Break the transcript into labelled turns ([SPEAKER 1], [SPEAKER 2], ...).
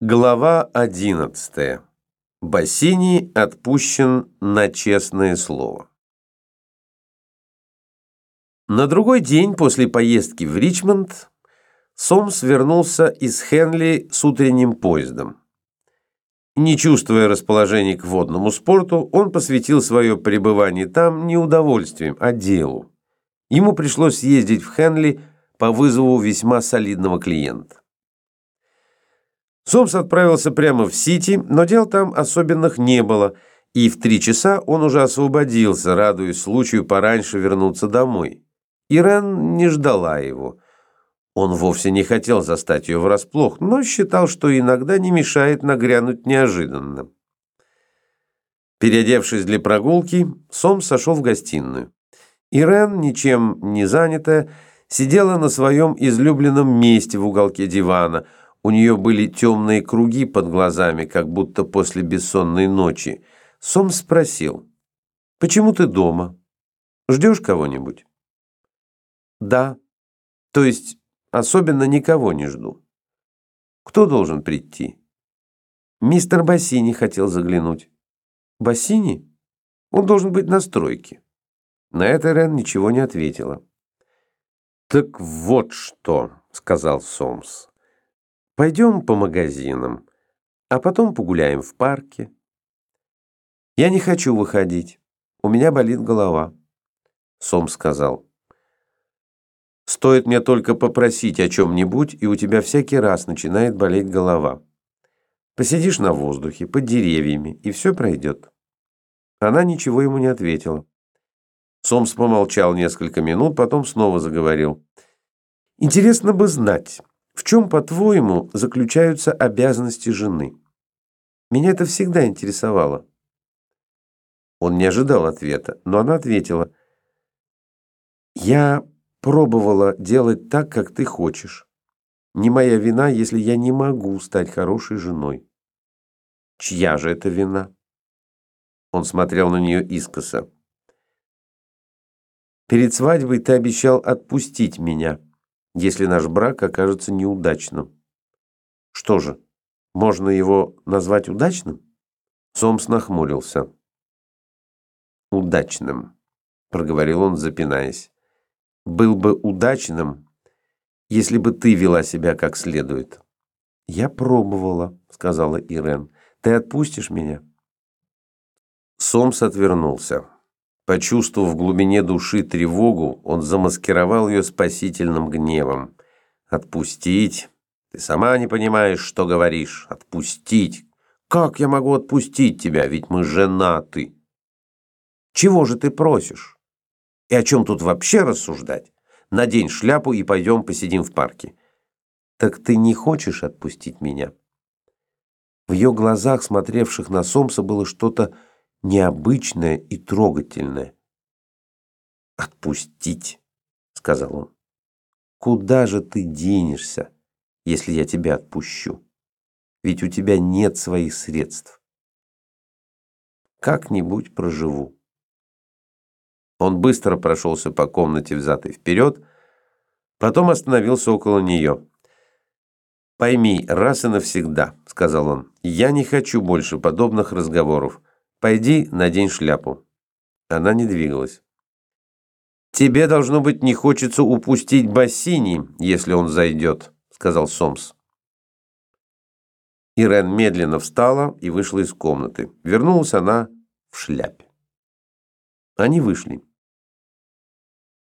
[SPEAKER 1] Глава 11. Бассини отпущен на честное слово. На другой день после поездки в Ричмонд Сомс вернулся из Хенли с утренним поездом. Не чувствуя расположения к водному спорту, он посвятил свое пребывание там не удовольствием, а делу. Ему пришлось ездить в Хенли по вызову весьма солидного клиента. Сомс отправился прямо в Сити, но дел там особенных не было, и в три часа он уже освободился, радуясь случаю пораньше вернуться домой. Ирен не ждала его. Он вовсе не хотел застать ее врасплох, но считал, что иногда не мешает нагрянуть неожиданно. Переодевшись для прогулки, Сомс сошел в гостиную. Ирен, ничем не занятая, сидела на своем излюбленном месте в уголке дивана – у нее были темные круги под глазами, как будто после бессонной ночи. Сом спросил, «Почему ты дома? Ждешь кого-нибудь?» «Да. То есть особенно никого не жду. Кто должен прийти?» «Мистер Бассини хотел заглянуть». «Бассини? Он должен быть на стройке». На это Рен ничего не ответила. «Так вот что», — сказал Сомс. Пойдем по магазинам, а потом погуляем в парке. Я не хочу выходить. У меня болит голова. Сом сказал. Стоит мне только попросить о чем-нибудь, и у тебя всякий раз начинает болеть голова. Посидишь на воздухе, под деревьями, и все пройдет. Она ничего ему не ответила. Сомс помолчал несколько минут, потом снова заговорил. «Интересно бы знать, в чем, по-твоему, заключаются обязанности жены? Меня это всегда интересовало. Он не ожидал ответа, но она ответила. Я пробовала делать так, как ты хочешь. Не моя вина, если я не могу стать хорошей женой. Чья же это вина? Он смотрел на нее искоса. Перед свадьбой ты обещал отпустить меня если наш брак окажется неудачным. Что же, можно его назвать удачным? Сомс нахмурился. «Удачным», — проговорил он, запинаясь. «Был бы удачным, если бы ты вела себя как следует». «Я пробовала», — сказала Ирен. «Ты отпустишь меня?» Сомс отвернулся. Почувствовав в глубине души тревогу, он замаскировал ее спасительным гневом. «Отпустить? Ты сама не понимаешь, что говоришь. Отпустить? Как я могу отпустить тебя, ведь мы женаты?» «Чего же ты просишь? И о чем тут вообще рассуждать? Надень шляпу и пойдем посидим в парке». «Так ты не хочешь отпустить меня?» В ее глазах, смотревших на Сомса, было что-то необычное и трогательное. «Отпустить», — сказал он. «Куда же ты денешься, если я тебя отпущу? Ведь у тебя нет своих средств. Как-нибудь проживу». Он быстро прошелся по комнате взад и вперед, потом остановился около нее. «Пойми, раз и навсегда», — сказал он, — «я не хочу больше подобных разговоров. Пойди, надень шляпу». Она не двигалась. «Тебе, должно быть, не хочется упустить Бассини, если он зайдет», — сказал Сомс. Ирен медленно встала и вышла из комнаты. Вернулась она в шляпе. Они вышли.